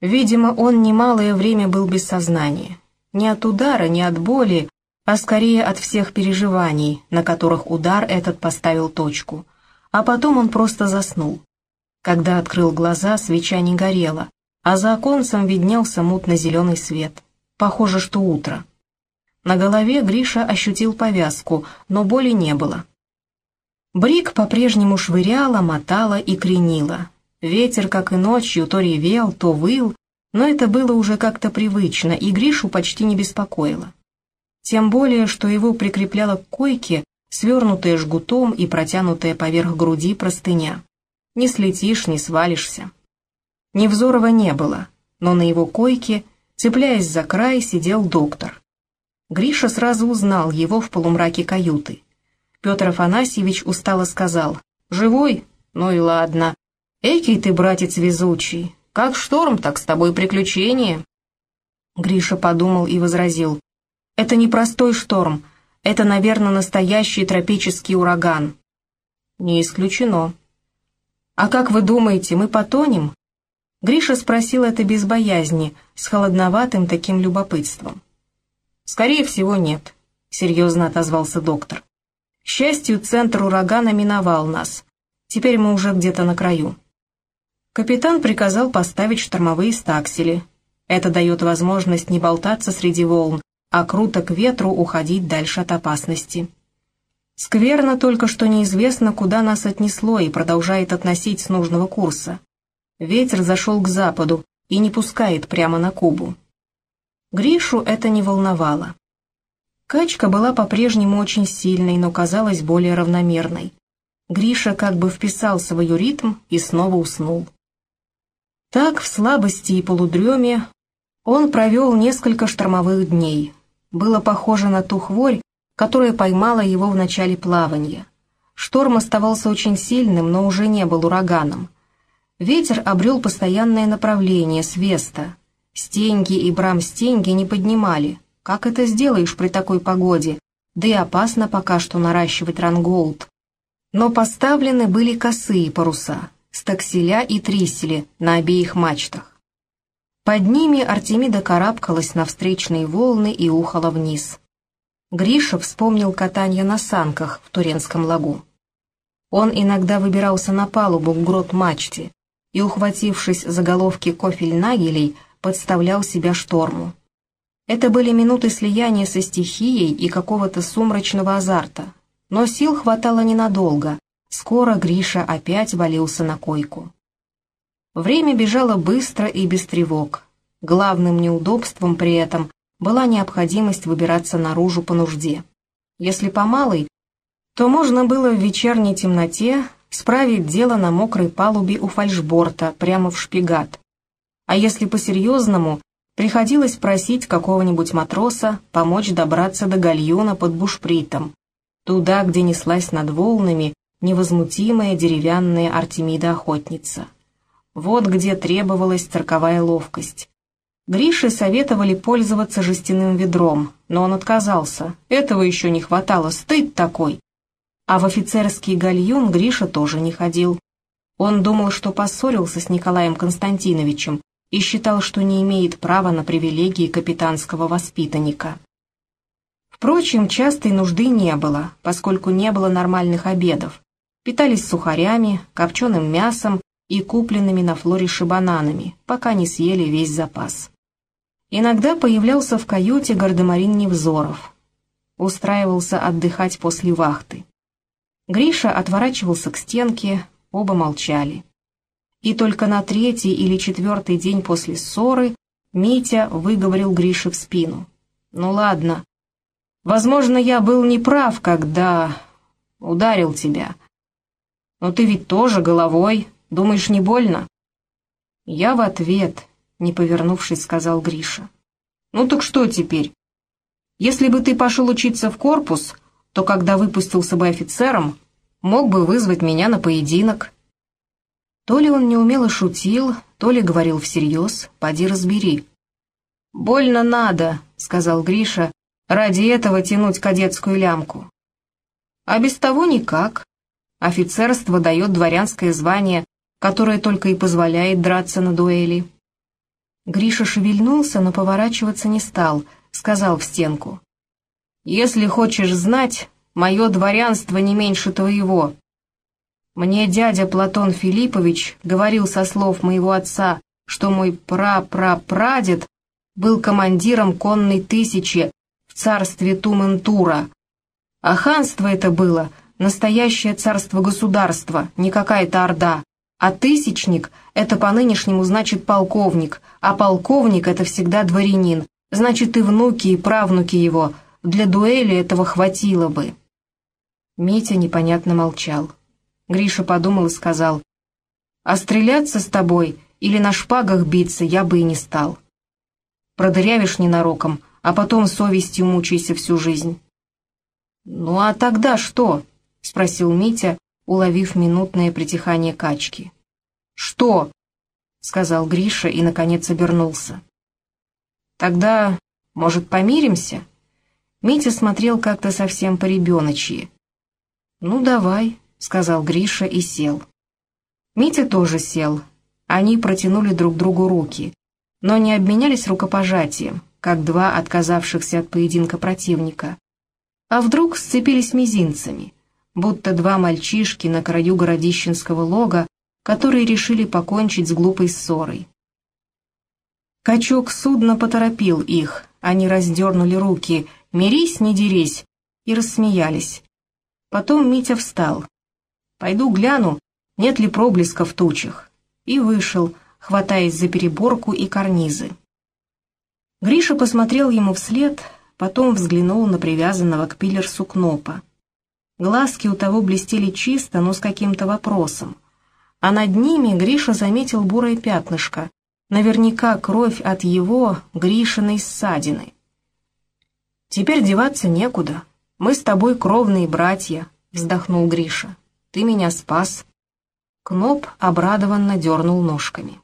Видимо, он немалое время был без сознания. Не от удара, не от боли, а скорее от всех переживаний, на которых удар этот поставил точку. А потом он просто заснул. Когда открыл глаза, свеча не горела, а за оконцем виднелся мутно-зеленый свет. Похоже, что утро. На голове Гриша ощутил повязку, но боли не было. Брик по-прежнему швыряла, мотала и кренила. Ветер, как и ночью, то ревел, то выл, но это было уже как-то привычно, и Гришу почти не беспокоило. Тем более, что его прикрепляла к койке свернутая жгутом и протянутая поверх груди простыня. Не слетишь, не свалишься. Невзорова не было, но на его койке, цепляясь за край, сидел доктор. Гриша сразу узнал его в полумраке каюты. Петр Афанасьевич устало сказал, «Живой? Ну и ладно. Экий ты, братец везучий, как шторм, так с тобой приключения». Гриша подумал и возразил, «Это не простой шторм, это, наверное, настоящий тропический ураган». «Не исключено». «А как вы думаете, мы потонем?» Гриша спросил это без боязни, с холодноватым таким любопытством. «Скорее всего, нет», — серьезно отозвался доктор. «К счастью, центр урагана миновал нас. Теперь мы уже где-то на краю». Капитан приказал поставить штормовые стаксели. Это дает возможность не болтаться среди волн, а круто к ветру уходить дальше от опасности. Скверно только, что неизвестно, куда нас отнесло и продолжает относить с нужного курса. Ветер зашел к западу и не пускает прямо на Кубу. Гришу это не волновало. Качка была по-прежнему очень сильной, но казалась более равномерной. Гриша как бы вписал свой ритм и снова уснул. Так, в слабости и полудреме, он провел несколько штормовых дней. Было похоже на ту хворь, которая поймала его в начале плавания. Шторм оставался очень сильным, но уже не был ураганом. Ветер обрел постоянное направление с веста. Стеньги и брам-стеньги не поднимали. Как это сделаешь при такой погоде? Да и опасно пока что наращивать ранголд. Но поставлены были косые паруса, стакселя и трисели на обеих мачтах. Под ними Артемида карабкалась на встречные волны и ухала вниз. Гриша вспомнил катание на санках в Туренском лагу. Он иногда выбирался на палубу к грот-мачте, и, ухватившись за головки кофель-нагелей, подставлял себя шторму. Это были минуты слияния со стихией и какого-то сумрачного азарта. Но сил хватало ненадолго. Скоро Гриша опять валился на койку. Время бежало быстро и без тревог. Главным неудобством при этом была необходимость выбираться наружу по нужде. Если по малой, то можно было в вечерней темноте справить дело на мокрой палубе у фальшборта, прямо в шпигат. А если по-серьезному, приходилось просить какого-нибудь матроса помочь добраться до гальюна под бушпритом, туда, где неслась над волнами невозмутимая деревянная Артемида-охотница. Вот где требовалась цирковая ловкость. Грише советовали пользоваться жестяным ведром, но он отказался. Этого еще не хватало, стыд такой. А в офицерский гальюн Гриша тоже не ходил. Он думал, что поссорился с Николаем Константиновичем и считал, что не имеет права на привилегии капитанского воспитанника. Впрочем, частой нужды не было, поскольку не было нормальных обедов. Питались сухарями, копченым мясом и купленными на флорише бананами, пока не съели весь запас. Иногда появлялся в каюте гардемарин Невзоров. Устраивался отдыхать после вахты. Гриша отворачивался к стенке, оба молчали. И только на третий или четвертый день после ссоры Митя выговорил Грише в спину. «Ну ладно. Возможно, я был неправ, когда ударил тебя. Но ты ведь тоже головой. Думаешь, не больно?» Я в ответ, не повернувшись, сказал Гриша. «Ну так что теперь? Если бы ты пошел учиться в корпус, то когда выпустился бы офицером, мог бы вызвать меня на поединок. То ли он неумело шутил, то ли говорил всерьез, поди разбери. «Больно надо», — сказал Гриша, — «ради этого тянуть кадетскую лямку». А без того никак. Офицерство дает дворянское звание, которое только и позволяет драться на дуэли. Гриша шевельнулся, но поворачиваться не стал, сказал в стенку. «Если хочешь знать, мое дворянство не меньше твоего. Мне дядя Платон Филиппович говорил со слов моего отца, что мой пра-пра-прадед был командиром конной тысячи в царстве Тументура. А ханство это было настоящее царство-государство, не какая-то орда. А тысячник — это по-нынешнему значит полковник, а полковник — это всегда дворянин, значит и внуки, и правнуки его. Для дуэли этого хватило бы. Митя непонятно молчал. Гриша подумал и сказал, «А стреляться с тобой или на шпагах биться я бы и не стал. Продырявишь ненароком, а потом совестью мучайся всю жизнь». «Ну а тогда что?» — спросил Митя, уловив минутное притихание качки. «Что?» — сказал Гриша и, наконец, обернулся. «Тогда, может, помиримся?» Митя смотрел как-то совсем по-ребеночьи. «Ну, давай», — сказал Гриша и сел. Митя тоже сел. Они протянули друг другу руки, но не обменялись рукопожатием, как два отказавшихся от поединка противника, а вдруг сцепились мизинцами — будто два мальчишки на краю городищенского лога, которые решили покончить с глупой ссорой. Качок судна поторопил их, они раздернули руки «Мирись, не дерись!» и рассмеялись. Потом Митя встал. «Пойду гляну, нет ли проблеска в тучах», и вышел, хватаясь за переборку и карнизы. Гриша посмотрел ему вслед, потом взглянул на привязанного к пилерсу Кнопа. Глазки у того блестели чисто, но с каким-то вопросом. А над ними Гриша заметил бурое пятнышко. Наверняка кровь от его, Гришиной ссадины. «Теперь деваться некуда. Мы с тобой кровные братья», — вздохнул Гриша. «Ты меня спас». Кноп обрадованно дернул ножками.